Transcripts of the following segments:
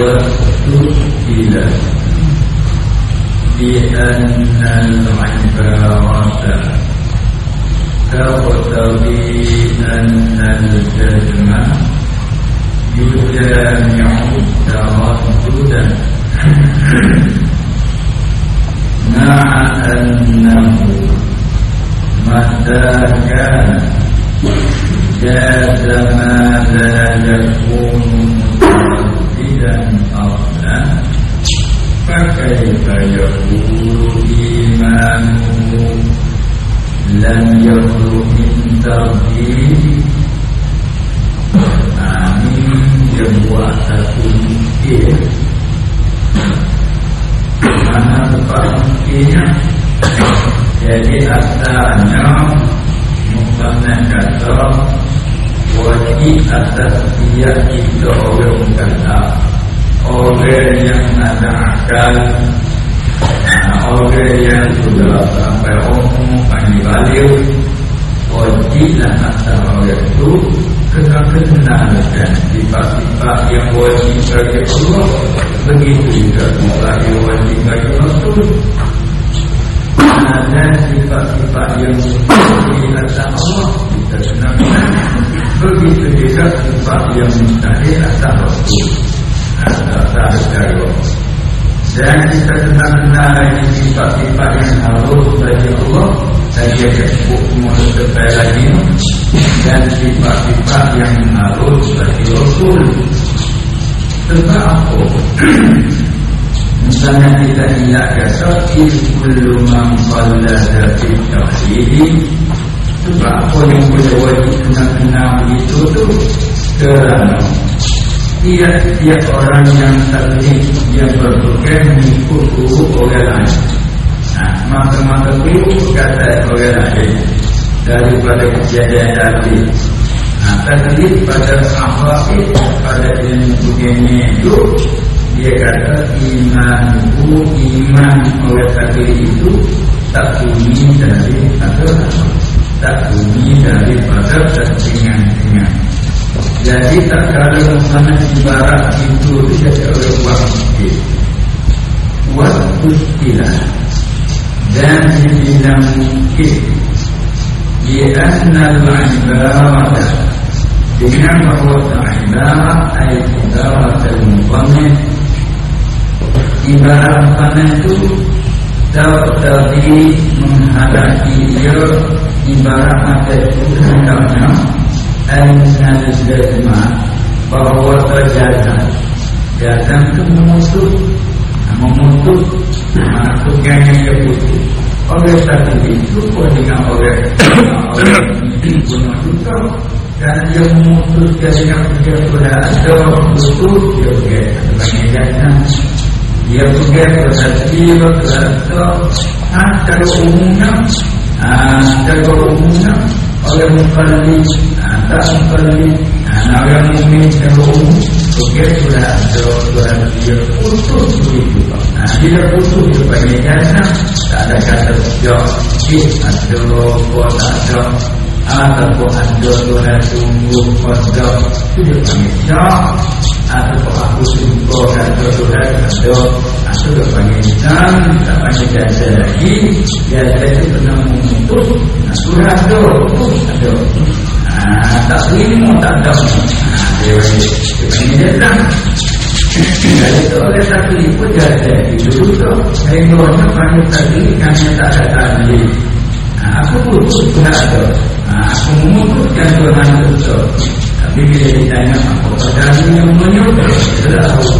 واستشكل بأن العبارة تقتضي أن الجزم يجامع التردد مع أنه متى كان جاز ما لا يكون مترددا فكيف يقول إيمانه لم يخلق من ترديد Amin Sebuah satu mungkin Mana tempat mungkinnya Jadi asalnya Muhammad kata Wajib atas dia kita orang kata Orang yang ada akal Orang yang sudah sampai umum Panggil balik Wajiblah atas orang itu Kena kenalkan sifat-sifat yang wajib bagi Allah Begitu juga mulai wajib bagi Rasul dan sifat-sifat yang atas Allah kita kenalkan begitu juga sifat yang mustahil atas Rasul dan kita kenal lagi sifat-sifat yang harus bagi Allah saya sebut semua sebagai lagi dan sifat-sifat yang harus bagi Rasul sebab apa? Misalnya kita ingat kata Kullu man qallada fi tawhidi Sebab apa yang boleh wajib kenal-kenal begitu tu Kerana Tiap-tiap orang yang terlik Yang berpegang mengikut guru orang lain. Nah, Maka-maka guru kata orang lain Daripada kejadian tadi. Nah, terlik pada sahabat Pada yang begini itu dia kata iman itu iman oleh takdir itu tak bunyi dari ada tak bunyi dari pada tersingan-singan jadi tak ada mana ibarat itu tidak oleh mungkin buat istilah dan dibilang mungkin. Lianna al-ibarat dengan bahwa ibarat ay ibarat al-muqammit ibarat mana itu tadi menghadapi dia ibarat mata itu hendaknya Al-Sanad Jazma Bahawa terjazam Jazam itu memutus Memutus Maksudnya dia putus Oleh satu itu dengan oleh Oleh ini pun juga Dan dia memutus Dia dia sudah ada Putus Dia jazam dia juga berhati berkata ah kalau umumnya ah umumnya oleh mukallid tak mukallid orang mukmin umum juga sudah sudah dia putus begitu ah dia putus dia bagi jasa tak ada kata jauh ada kuasa ada ataupun ada Tuhan sungguh kodok dia panggil jauh atau aku sumpah dan Tuhan ada atau dia panggil jam tak panggil jasa lagi jasa itu pernah memutus nah, Tuhan ada ada ah, tak tak ada dia panggil jasa jadi itu oleh satu itu jasa itu Sehingga panggil tadi Kami tak ada tadi Aku putus Tuhan ada Aku memutuskan Tuhan betul Tapi bila ditanya Apa perjalanan yang menyuruh tak tahu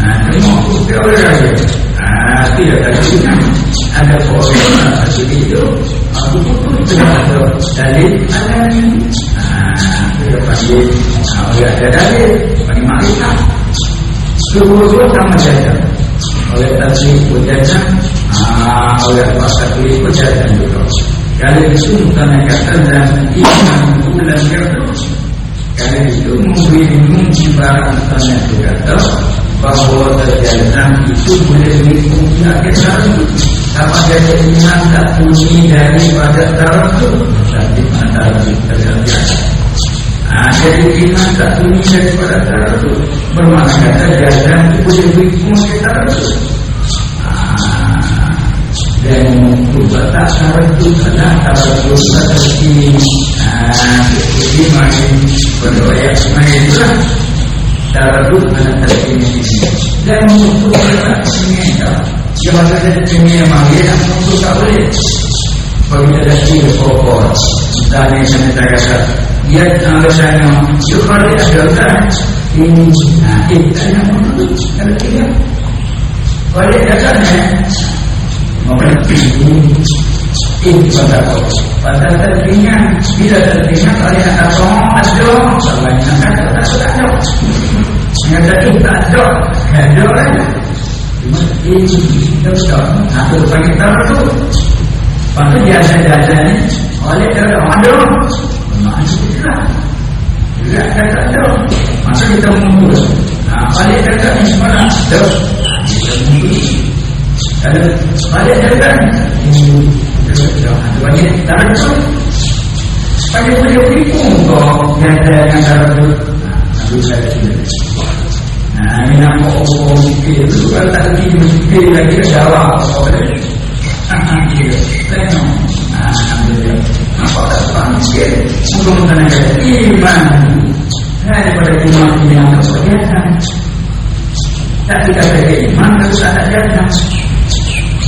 Nah, Kita oleh raya Ah, tidak tadi Ada orang Jadi itu Aku putus Tuhan ada Dalil Ada ni Ah, kita panggil Oleh ada dalil Panggil makrifat Semua sama saja Oleh tadi Ah, oleh pasal tulis Pujajan juga itu bukan kata iman bulan kerja. Kalau itu mungkin barang sana itu kata bahawa terjadian itu boleh mengikuti akhir satu. Sama jadi iman tak bunyi daripada itu. Tapi antara terjadian. Nah, jadi iman tak bunyi daripada taradud Bermakna kata jazam itu boleh berhubung ke taradud Dan berbatak taradud adalah taradud seperti Jadi main berdoa main itulah Taradud adalah terkini Dan untuk Dia maksudnya ini yang manggil Untuk tak boleh ada tiga pokok yang saya kata dia alasannya Yukhari adalah ini nah kita yang menurut kalau dasarnya mengerti ini pada kau pada tertinggal bila tertinggal kalian ada sama yang kata tak ada yang tadi tak ada ada kan ini kita sudah aku panggil tahu tu Lepas tu jasa-jasa ni Oleh kerana ada Maksudnya Juga kata ada Masa kita mengumpul Nah, balik kata ni semalam Ada Kita mengumpul Ada balik kata Ini Ada banyak Tak ada tu Banyak boleh berikut Kau yang ada yang ada tu Nah, saya Nah, ini nama orang mikir itu Kalau tak lagi mikir lagi Jawab boleh Hahaha Tengok Alhamdulillah Nampak tak sebab miskin Untuk mengenai iman. Daripada iman yang kemudian Tak kita bagi iman Kalau tak ada jatah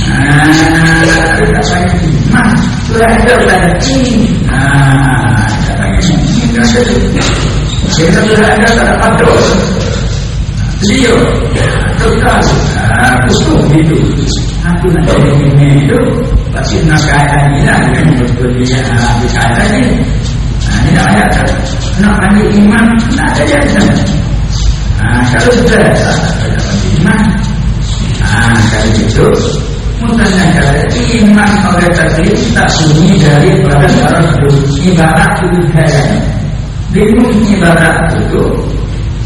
Bagi iman ada lagi Nah, kita bagi iman Kita sudah ada tak dapat dosa Beliau Kekal Aku hidup Aku jadi ini itu Pasti keadaan ini Yang dia Di keadaan ini Nah ini nak ayat Nak iman Nak ada jasa kalau sudah dapat iman. Nah kalau itu Mutanya kalau iman oleh tadi Tak sunyi daripada Darah Ibarat itu Bingung ibarat itu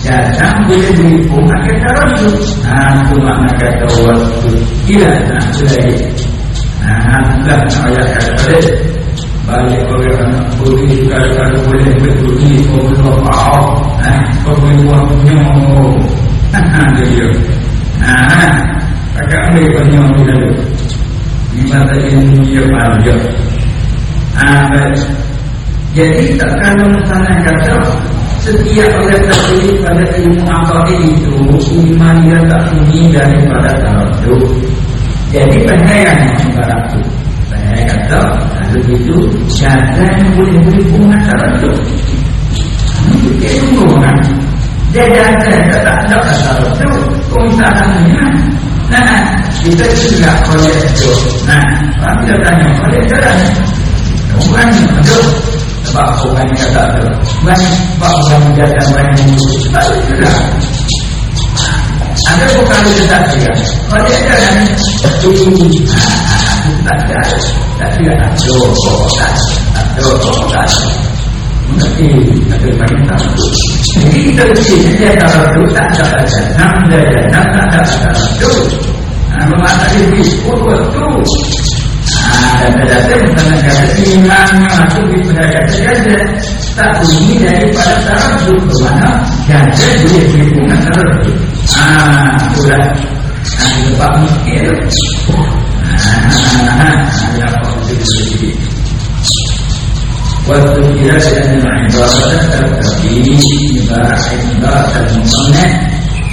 datang boleh berhubung akan taradud. Nah, itu makna kata waktu. Gila, nah, sudah. Nah, itulah ayat kata balik. Oleh anak boleh, kalau boleh belum faham. Nah, kau boleh waktunya. Nah, dia. Nah, kakak ambil penyong dulu. Lima tadi dia panjang. Nah, jadi tak kalau misalnya kata setiap orang terpilih pada ilmu akal itu iman dia tak bunyi daripada taraduk. Jadi penyayan ibarat itu. Penyayan kata kalau itu syaitan yang boleh berhubungan taraduk. Ini dia tunggu kan. Dia datang dia tak ada taraduk. Kau tanya. Nah, kita juga oleh itu. Nah, kami dah tanya oleh jalan. Bukan, aduh, sebab orang yang kata tu banyak sebab orang menjaga orang yang mengurus sebab itu juga. Ada bukan dia tak dia kalau dia kan ini tak ada tak ada ada tak ada tak Mengerti Banyak tahu Jadi kita mesti Dia tahu tu Tak baca Nam dia Nam tak baca tu Bermakna dia Disebut tu dan bukan kata imannya masuk di pendadak saja tak bunyi daripada tarajud ke mana gajah boleh berhubungan tarajud ah sudah nah tempat mikir ah ada apa itu Waktu kira sedang ibarat tetapi ibarat ibarat al-musannah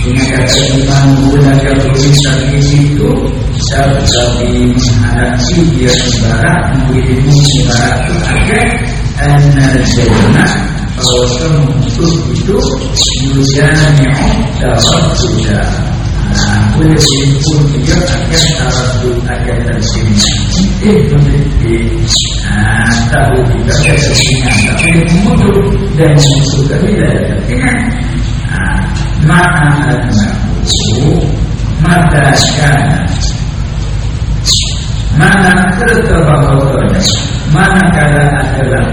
dengan kata iman menggunakan tulisan di situ seperti menghadapi dia ibarat mengirimmu ibarat itu agar an-jannah bahwa kemutus itu yujami'u tawadduda Nah, boleh dihimpun dia akan tawadud akan tersini Eh, berarti Nah, tahu kita kesenangan Tapi memutuh dan memutuhkan tidak Dengan Nah, maka annahu mata kana mana tertabahukannya mana kala adalah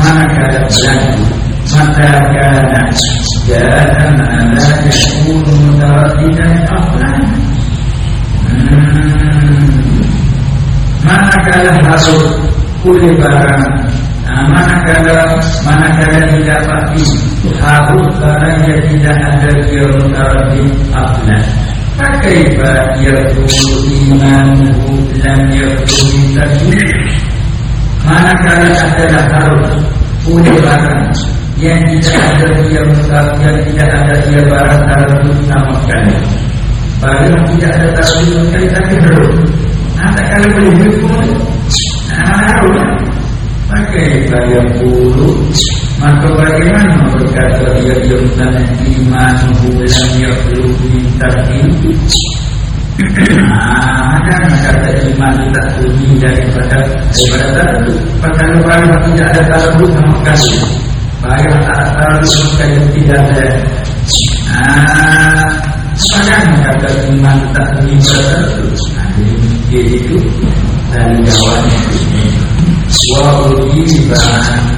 mana kala berlaku mata kana dan ala yakunu mutaraddidan aflan hmm. mana kala harus kulit barang Nah, manakala manakala tidak pasti harus barang yang tidak ada dia mutaradid aflan. Fakaifa yakunu imanuhu lam yakunu tadbir. Manakala adalah harus punya barang yang tidak ada dia mutaradid yang tidak ada dia barang taradid sama sekali. Barang tidak ada taradid sekali tapi harus. Nah, tak kalau boleh. Harus. Pakai bayar bulu Maka bagaimana berkata dia Yurtan iman bulan yang belum minta ini Ada kata iman tak bunyi daripada Daripada tadi Pada lebaran tidak ada taruh sama sekali Bayar tak taruh sekali tidak ada sekarang kata iman tak ibadah yaitu dari jawan wa ujiba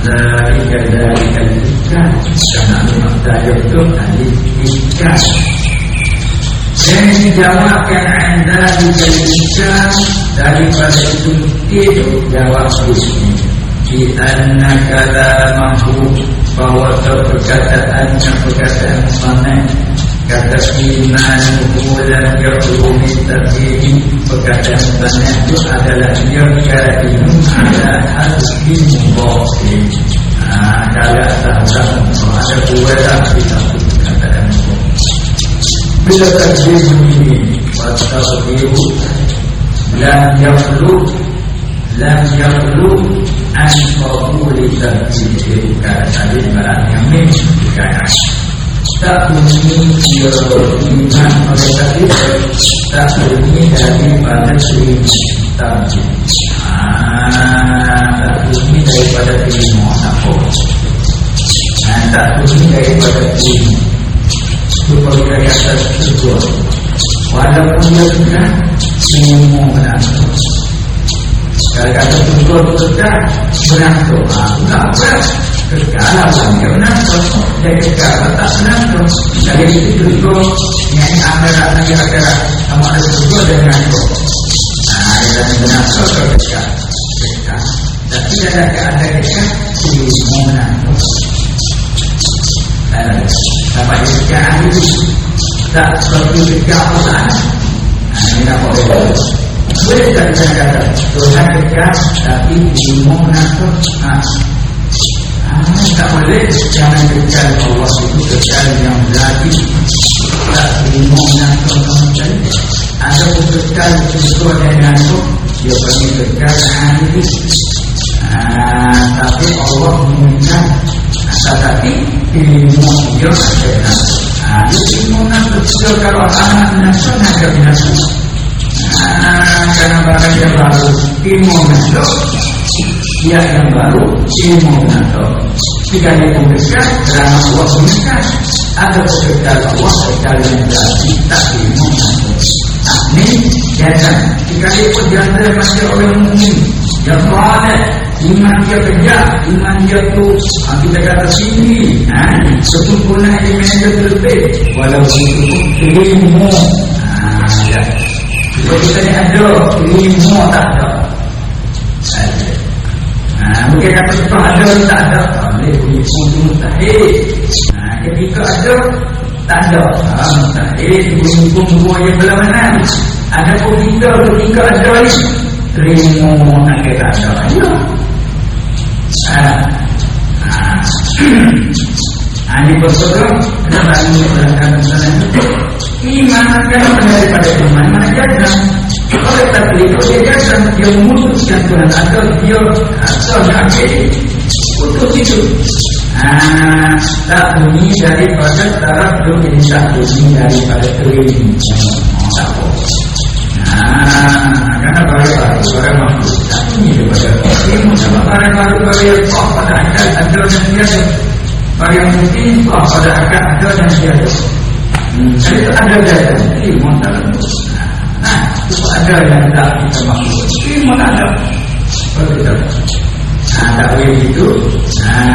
dari dari ikan karena memang dari itu dari ikan yang dijawabkan anda dijadikan daripada itu itu jawab ini di anak kala mampu bahwa perkataannya perkataan mana kata iman bulan yaqulu tafsiri perkataan sebenarnya itu adalah dia kaitu ada hadis mubin ada sama ada dua kita perkataan bila tafsir ini watafsiru lam yaqulu lam yaqulu an qabuli tafsir kata barang yang memang tak bunyi dia iman oleh tadi tak bunyi daripada terima tadi tak bunyi daripada terima apa tak bunyi daripada terima supaya kata tersebut walaupun dia sudah terima menantu kalau kata tersebut sudah menantu tak apa Kekal yang menantu Dan kekal tak menantu Dari itu itu Yang akhirat lagi akhirat Sama ada dan menantu Nah, yang menantu kekal Kekal Tapi ada keadaan kekal Di menantu Dapat kekal itu Tak seperti kekal Nah, ini tak boleh boleh tak kata Tuhan kekal Tapi di menantu Nah tak boleh. Jangan kekal Allah itu kekal yang lagi. Tak terima menangkap kamu ada kekal sesuatu dengan itu dia bagi kekal hadis tapi Allah mengingat. Tetapi ilmu dia ada ilmu nafsu juga kalau anak naga nafsu karena barang yang baru. Ilmu nafsu dia yang baru ilmu nafsu jika dia memberikan kerana Allah memberikan ada pekerjaan Allah pekerjaan yang berarti tak ilmu ini jangan jika dia berjanda masih orang mungkin. Yang soleh iman dia kerja iman dia tu kita kata sini. Sesungguhnya iman dia terlebih. Walau itu ilmu ya. Kalau kita ada ilmu tak ada mungkin kata itu ada tak ada. Boleh bunyi bunyi mustahil. Nah, ketika ada tak ada. Ha, mustahil. Bunyi bunyi yang berlawanan ada pun kita ketika ada ni terima nak kata ada. Ya. Ha. Ha. ini bersorak dalam ini belakang sana iman akan daripada iman mana jadang oleh tapi itu jadang dia memutuskan Tuhan atau dia asal akhir putus itu ah, tak bunyi daripada taraf itu ini tak bunyi daripada keliling boleh nah karena baru-baru barang mampu tak bunyi daripada ilmu sama barang-baru baru yang kok pada akal ada dan tiada barang yang mungkin kok pada akal ada dan tiada hmm, itu ada jatuh ilmu tak nah itu ada yang tak kita mampu ilmu tak ada berbeda Nah, takwil itu nah,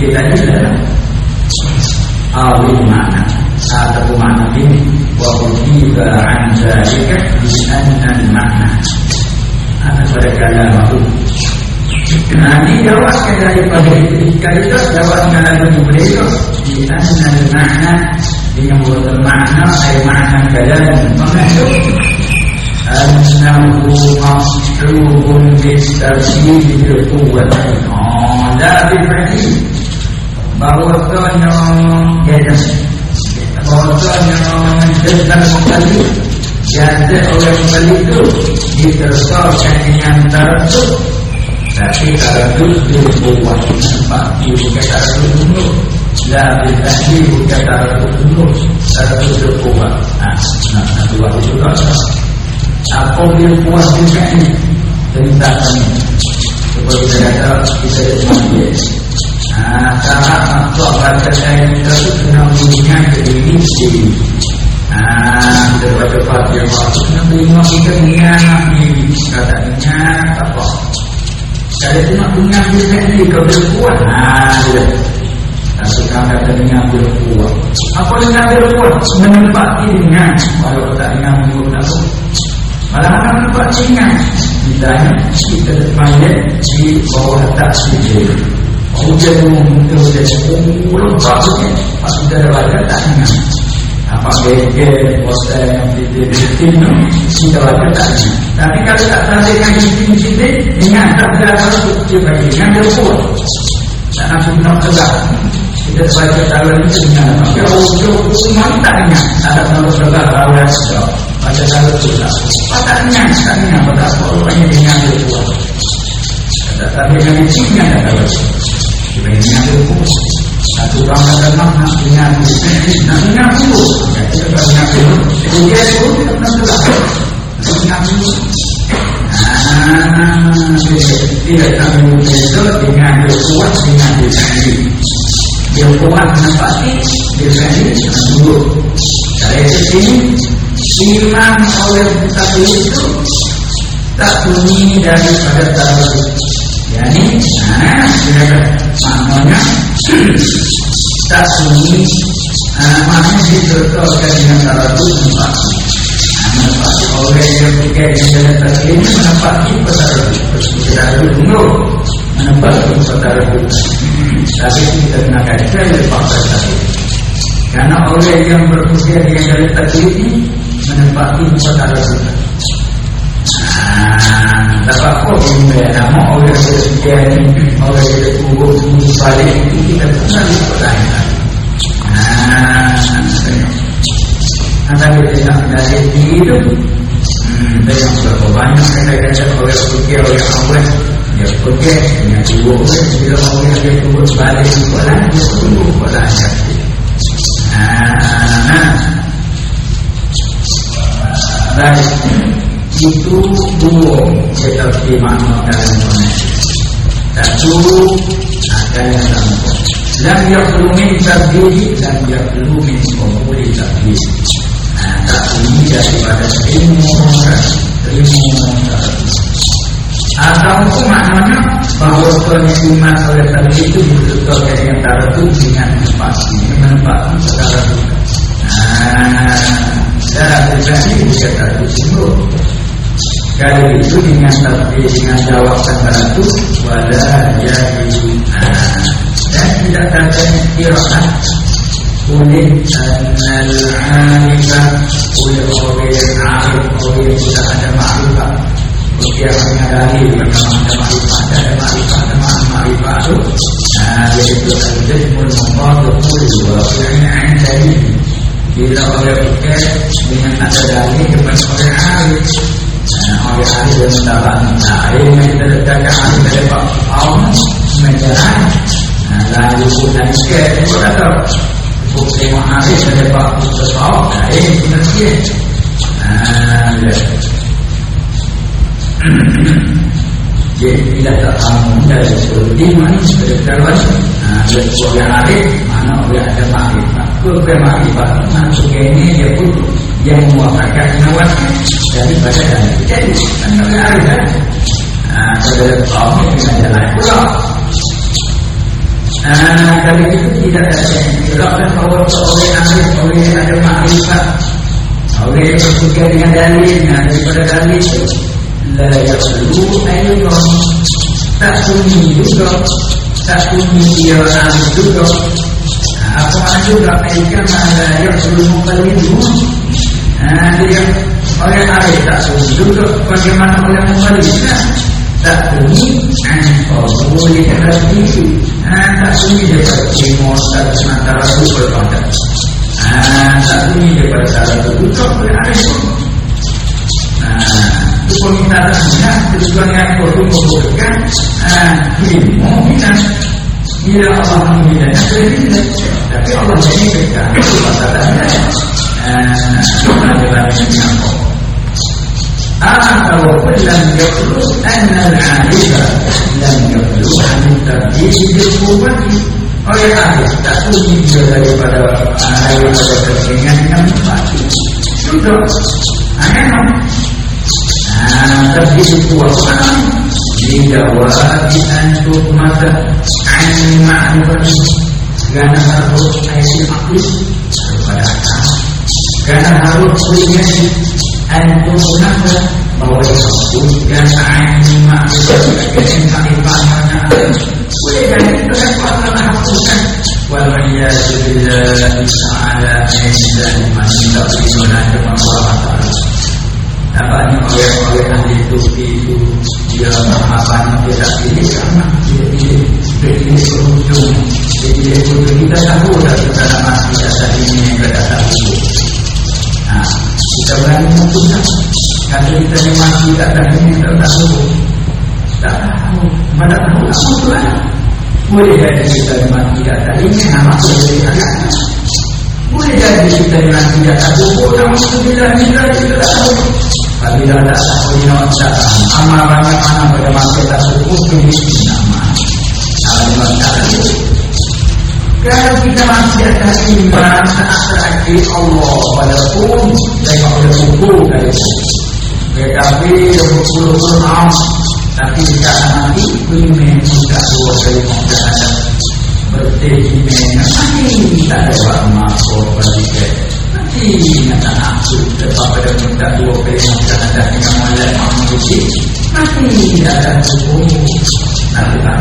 kita ini dalam awil mana? Satu mana ini? Wa ujiba an zalika bi anna makna ada pada kalam itu Nah, dijawabkan daripada ketika itu. Jawabnya lagu beliau di anna makna dengan makna ay makna kalam mengandung bil quwwati oh la bil fa'il bahwasanya jadi bahwasanya menjadikan kembali jadi oleh kembali itu ditersorkan dengan tarzuk tapi tarzuk quwwati nampak bukan tarzuk dulu la bil fa'il bukan tarzuk dulu tarzuk quwwati nah nah dua itu kan apa bil quwwati ini tentang kami seperti kita kata kita ada Nah, cara baca saya itu kena bunyinya jadi misi. Nah, kita baca fatihah waktu bunyinya kita bunyinya ni katanya apa? Kalau cuma bunyinya bisa ni kau berkuat. Nah, dia. Tapi kalau katanya berkuat. Apa dengan berkuat? Menempati dengan kalau tak dengan berkuat. Malah akan menempati dengan Misalnya, kita main di bawah tak sendiri. Hujan itu hujan sepuluh Maksudnya Pas sudah ada baca tak Apa geger Bosan yang Titik-titik Kita baca tak ingat Tapi kalau tak yang titik-titik Ingat tak berapa dia bagi Ingat dia kuat nak nak tegak Kita baca tahun itu Ingat Maka ujung Semua tak ingat Ada tahun tegak Rawat sedap Baca tahun itu tak Tak ingat Tak ingat Pada apa-apa Ingat dia kuat Tapi yang dicingkan Tak tahu Sebenarnya itu satu orang ada makna dengan nak mengaku. Kita mengaku. Dia itu tak mengaku. Tidak tahu itu dengan kuat dengan diri. Dia kuat menempati diri dengan dulu. Dari sini iman oleh kita itu tak bunyi daripada tahu. Yani, nah, maknanya. Tak sunyi maknanya disertakan dengan cara itu menempati menempati oleh yang tiga yang jalan tadi ini menempati pesara kita dulu menempati pesara tapi kita gunakan saya fakta tadi. Karena oleh yang berusia dengan jalan tadi ini menempati pesara kita dapat kok ini nama oleh sekian oleh kubur balik itu kita kenal pertanyaan. Nah, ada kita dari itu. Hmm, yang berapa banyak kata-kata oleh sekian oleh awal ya pergi ya kubur bila mau dia kubur balik sekolah dia Nah, baik itu dua seperti makna dalam koneksi. Satu ada yang lampau. Lam yaklu min tabdili Lam yaklu min kumuli tabdili Nah, tak ini daripada ilmu Ilmu Atau maknanya Bahawa iman oleh tadi itu Dibetul-betulkan dengan taratu Dengan menempati Menempati secara bukan Nah, secara bisa semua Kali itu jawab kata itu wala jadi dan tidak istirahat oleh al-alifah oleh orang yang arif oleh tidak ada makrifat Ketika hanya dalil Memang ada makrifat Ada makrifat Ada makrifat itu Nah yaitu Al-Zihmul Mumbadu Kullu Wa dari Bila oleh fikir Dengan ada dalil Kepada oleh arif oleh ahli dan mendapat Nah ini kita letakkan ahli dari Pak Aum Menjalan Nah lalu pun dan sikit Itu kata Bukti ahli dari Pak Aum Nah ini kita Nah ya. Jadi tidak tak dari seperti mana seperti kawan. Nah, dia sebagai arif mana dia ada makrifat. Kalau makrifat masuk ini dia pun yang mewafakkan nyawa daripada dan jadi kami arif kan. Nah, saudara kaum ini dengan jalan pulau. Nah, dari itu tidak ada yang dilakukan bahwa oleh arif oleh ada makrifat oleh berpikir dengan dalil, nah daripada dalil la yaqulu ayun tak sunyi juga tak sunyi dia ahli juga apa mana juga mereka mana yang mengkali itu dia oleh ahli tak juga bagaimana oleh mengkali tak sunyi oh boleh terjadi tak sunyi daripada timur tak sementara itu berpada tak sunyi daripada cara itu juga boleh ahli permintaannya tujuan yang perlu memberikan ilmu kita bila Allah memberikannya berbeda tapi Allah memberikan permintaannya adalah yang أعطى لم يخلص أن العارف لم يخلص عن التبديل بالقوة oleh ahli tak sunyi dia daripada daripada keringan yang mati sudah memang تبديل وصنع لجواز أن تهمة عن معرفة karena harus ayat aklis kepada akal karena harus punya antum nafsa bahwa disebutkan ayat maksud dengan kalimatnya boleh dan itu kan kuatkan hapuskan waliyadu billahi ta'ala ayat man tidak beriman kepada Ta'ala Nampaknya oleh-oleh ahli itu itu dia pemahaman tidak ini sama. Dia dia jadi dia berujung kita tahu dari kita mati dasar ini yang kita tahu. Nah kita berani memutuskan. Kalau kita memang tidak ada ini kita tahu. Tak tahu. Mana tahu apa Tuhan boleh jadi kita memang tidak ada ini nama boleh ada boleh jadi kita tidak tahu. Sudah tidak tidak tahu Apabila tak sahurnya tak amalannya mana pada masa tak suku tulis nama. Kalau tak kalau kita masih atas iman saat terakhir Allah walaupun tengok oleh buku dari tetapi berpuluh puluh tahun tapi tidak nanti iman tidak dua kali menghadap bertejimen nanti tidak ada waktu masuk bagi Ina tak aku Sebab pada minta dua perimah Dan ada yang menguji Nanti tidak ada hukum Nanti tak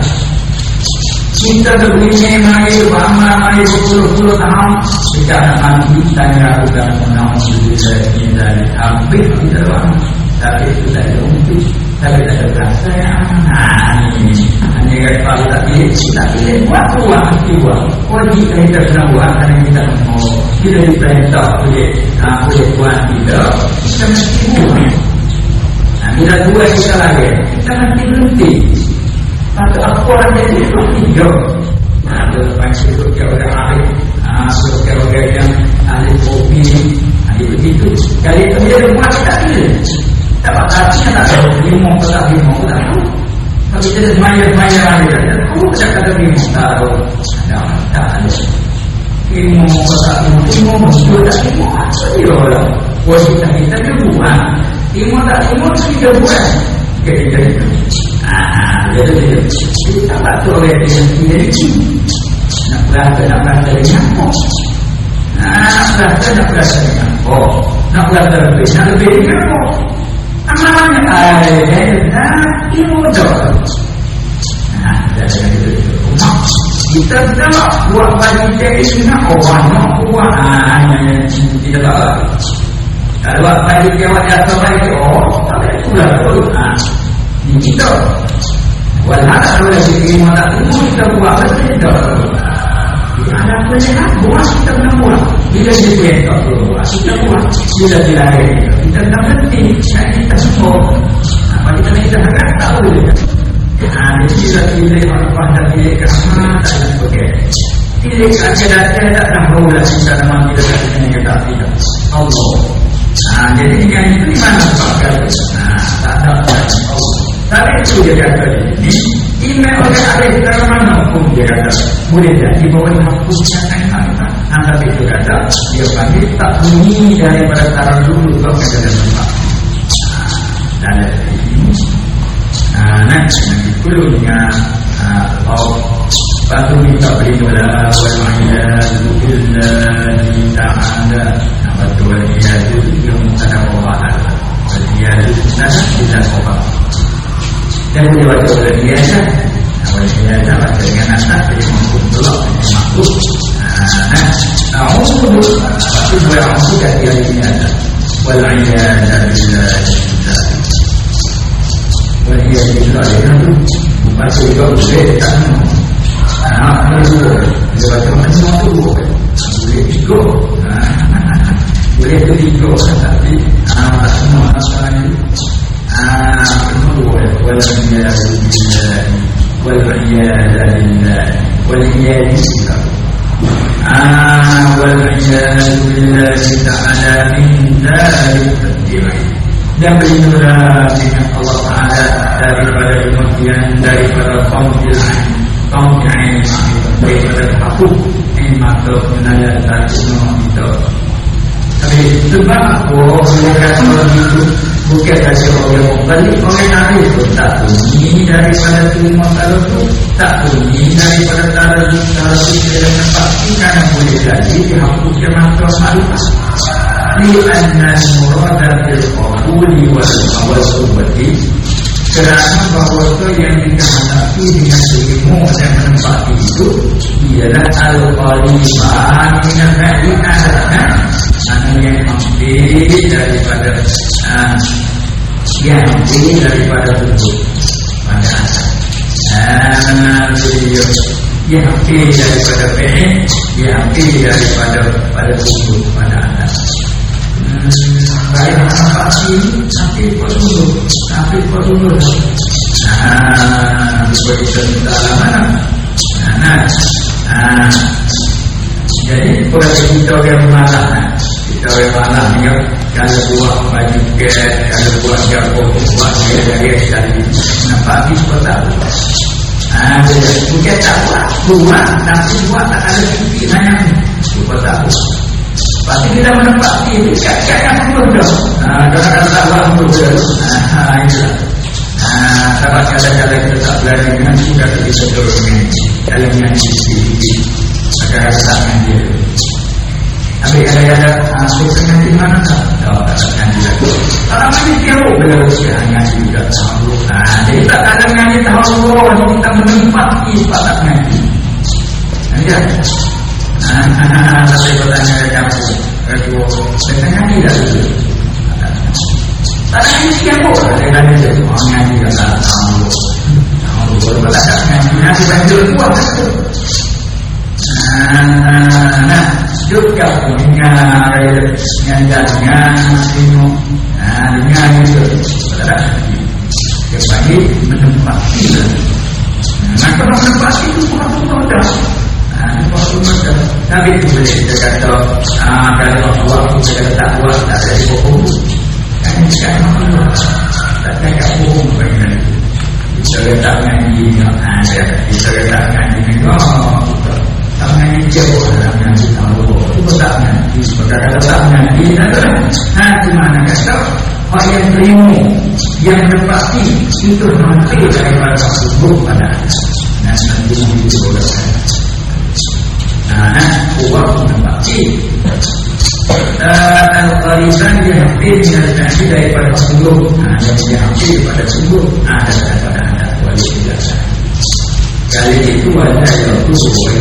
Kita berbunyi mari Bama mari berpuluh-puluh tahun Secara nanti Tanya aku dan menang Dari dari hampir Tidak Tapi tidak untuk Tapi tak ada Nah ini Hanya kalau tak pilih buat Buat Wajib kita sudah buat Karena kita mau Kita diperintah Boleh Boleh buat kita Kita mesti buat Nah bila dua kita lagi Kita berhenti Tapi aku orang Itu tiga Nah itu Surga orang yang Ahli kopi Ahli begitu Kali itu dia buat kita pilih dapat artinya tak tahu lima tak lima tak dia semuanya-semuanya lagi aku tak kata lima tahu ada ada lima lima mesti tak lima apa dia orang wanita kita dia buat lima tak lima kita buat jadi jadi ah jadi jadi kita tak tahu dia sendiri nak berasa nak berasa dengan apa nak berasa nak berasa dengan apa nak berasa lebih Amalannya ada ilmu doa. Nah. Kita tidak buat bagi jadi orang nak buat hanya tahu. Kalau buat bagi jawab jatuh bagi oh, tapi sudah tu. Ah, ini kita. Lagi tak kita buat betul. Ada pilihan buat kita buat. Bila dia perintah buat kita buat. Bila dia lahir kita tak berhenti. Kita semua. Apa kita kita tahu. Nah, bila pilih apa dan pilih kerana dan sebagainya. Pilih saja dan tidak nak berulang kita nama kita dan kita kita tidak. Allah. Nah, jadi yang itu di mana sebabkan? Nah, tak ada Allah. Tapi itu dia kata ini. Email oleh Arif hukum dia kata Boleh jadi bahwa hapuskan kata Anda itu kata Dia panggil tak bunyi daripada cara dulu Kau kata dan tempat Dan dari ini. Nanti perlu dengan Oh Batu minta berdoa Wal-ma'iyadu Billahi ta'ala Batu wal-iyadu Yang ada Allah Wal-iyadu Tidak Tidak Allah dan baca oleh biasa awal biasa baca dengan atas jadi mampu belok mampu nah a'udhu tapi gue a'udhu kat dia ini ada wal iyadha billahi wal iyadha billahi baca juga boleh tak nah boleh dia baca macam tu boleh ikut boleh tu ikut tapi ah semua masalah ini والعياذ بالله والعياذ بالله والعياذ بالله والعياذ بالله تعالى من ذلك الدماء dan berlindunglah dengan Allah Taala daripada kematian daripada kaum Fir'aun kaum Fir'aun daripada takut ini mata menayat dan itu tapi sebab apa mereka kalau itu bukan saja orang membeli orang lain pun tak bunyi daripada terima kalau itu tak bunyi daripada cara cara kita dengan pasti karena boleh jadi dihapuskan mata malumat lianna murada fil qawli wal bahawa itu yang kita dengan ilmu dan menempati itu ialah al-qalimah dengan baik adalah yang hampir daripada uh, yang hampir daripada tubuh. Pada beliau yang hampir daripada pengen yang hampir daripada pada tubuh pada atas baik apa sih sampai pesunuh sampai pesunuh nah seperti cerita mana nah nah jadi kalau kita yang malah kita yang malah ni kalau buat baju ke kalau buat jago buat dia dari tadi nampak ni seperti apa ah jadi bukan tak buat tapi buat tak ada pikiran yang seperti apa Pasti kita menempati itu. Kakak yang mudah Kadang-kadang tak buat mudah Haa itulah Haa Dapat kadang-kadang kita tak belajar dengan Sudah dorong dengan Kalau yang isi Maka rasa dengan dia. Tapi kadang-kadang Aku kena di mana tak Tahu tak akan dia. Kalau masih jauh Beliau siapa ngaji juga tahu Haa Jadi tak ada ngaji tahu Jadi kita menempati Sepatah ngaji Nanti Tapi bertanya ke kamu Kedua Dengan tidak dulu Tadi ini siapa Dengan itu Orang ngaji yang tak tahu Tahu Berbatas ngaji Ngaji banjir kuat Nah Juga Nyanjanya Sino Nah Dengan itu Berbatas Kembali Menempati Nah kalau menempati itu Bukan mudah Nabi boleh kita kata Kalau Allah kita kata tak buat Tak ada hukum Kan jika Allah Tak ada hukum Bagaimana Bisa kata ngaji Bisa kata ngaji Tak ngaji Dalam ngaji tahu Itu tak ngaji tak di mana kata Orang yang berilmu Yang menepati Itu nanti daripada Subuh pada Dan nanti itu anak kuat menempati Al-Qariban dihampir dengan nasi daripada sungguh nah, Yang dihampir pada sungguh Ada daripada anak wali biasa Kali itu ada yang kusuh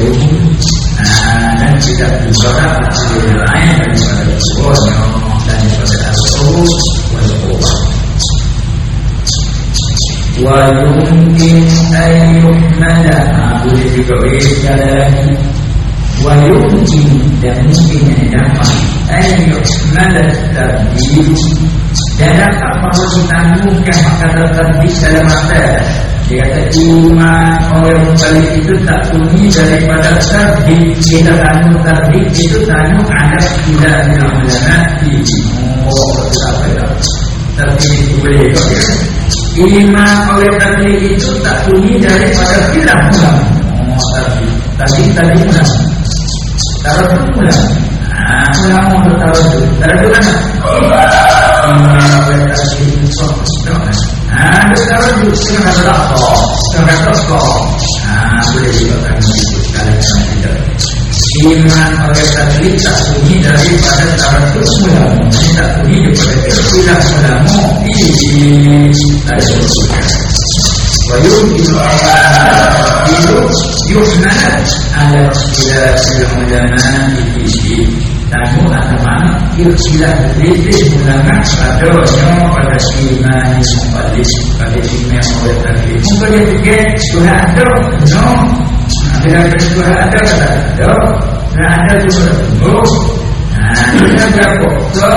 Dan tidak juga Hasil lain daripada Tuhan Dan daripada Al-Qurus Wal-Qurus ويمكن أن يحمل boleh juga sekali lagi ويمكن dan mungkin yang dapat ayo malas terdiri dan dapat mahu ditanggungkan makanan terdiri dalam mata dia kata iman orang mubalik itu tak bunyi daripada terdiri kita tanggung terdiri itu tanggung ada tidak dalam melanati oh betul apa ya terdiri itu boleh ya iman oleh terdiri itu tak bunyi daripada tidak pulang oh terdiri tadi tadi pulang taruh bulan nah saya mau bertaruh itu taruh bulan sampai kasih insaf sekarang nah terus itu sekarang sudah kok terus kok taruh tidak kesulitan semulamu ini dari sumber يحمل على اختلاف العلماء فيه namun ada mana ikhtilaf kritis ulama padanya pada iman mubalik pada iman oleh tadi mungkin dia fikir Tuhan ada no bila Tuhan ada kata ada Tuhan ada juga tunggu nah Tuhan berapa so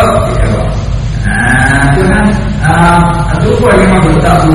nah Tuhan itu apa yang mahu tahu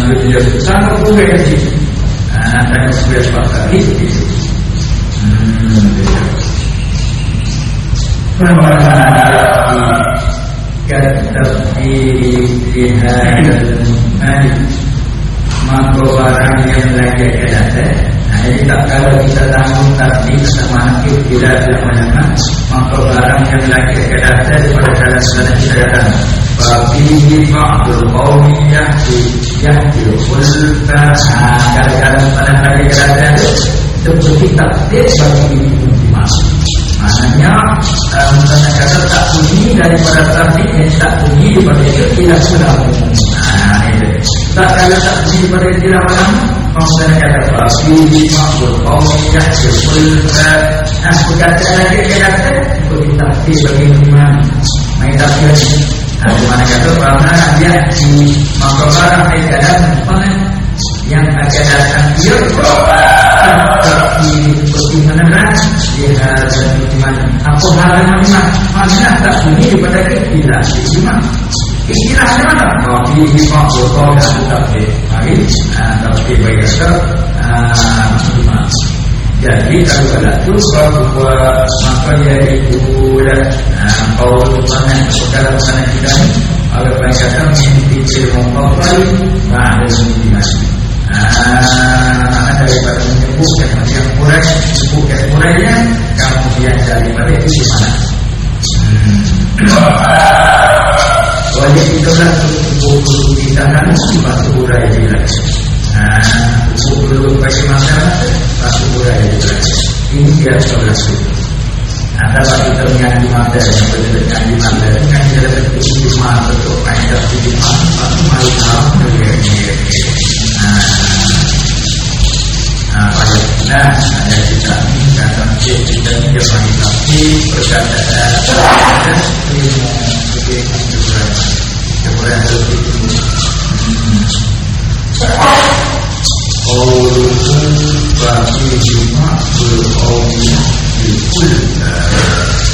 Sudah tidak sama pun gaji. Ah, dan sudah pakai itu. Maka barang yang lagi ada nah ini tak kalau kita tanggung tidak ada mana Maka barang yang lagi akan datang Pada dalam sana kita datang Babihi ma'adul qawmi yahdi Yahdi ulfa Kadang-kadang pada akan datang Seperti takdir bagi ini masuk Maknanya um, kata tak bunyi daripada tadi yang tak bunyi daripada itu tidak sudah. Nah itu. Tak kalau tak bunyi daripada itu tidak kata babi makhluk kau tidak jepul. Nah berkata lagi kata bagi takdir bagi iman. Main takdir. Nah di mana kata karena dia di di dalam yang akan datang dia tapi bagaimana lihat dan bagaimana apa hal yang mana mana tak bunyi daripada istilah istilah istilah mana tapi hikmah botol dan tapi mari tapi bagi kita jadi kalau ada tu bahwa maka dia itu dan kau mana sekarang sana kita banyak kata mimpi cerita nah ada mimpi Ah, daripada menyebut yang yang menyebut yang mulainya kemudian daripada itu di mana? Wajib itu lah buku kita kan masuk budaya juga. Nah, buku bagi masyarakat masuk budaya juga. Ini dia sebelah situ. Ada bagi ternyata mata yang berbeda di mata kan dia dapat di mata untuk di mata, pasti malu tahu dia Nah, ada kita kata kita ni dia bagi tapi perkataan ada ilmu jumat 你不能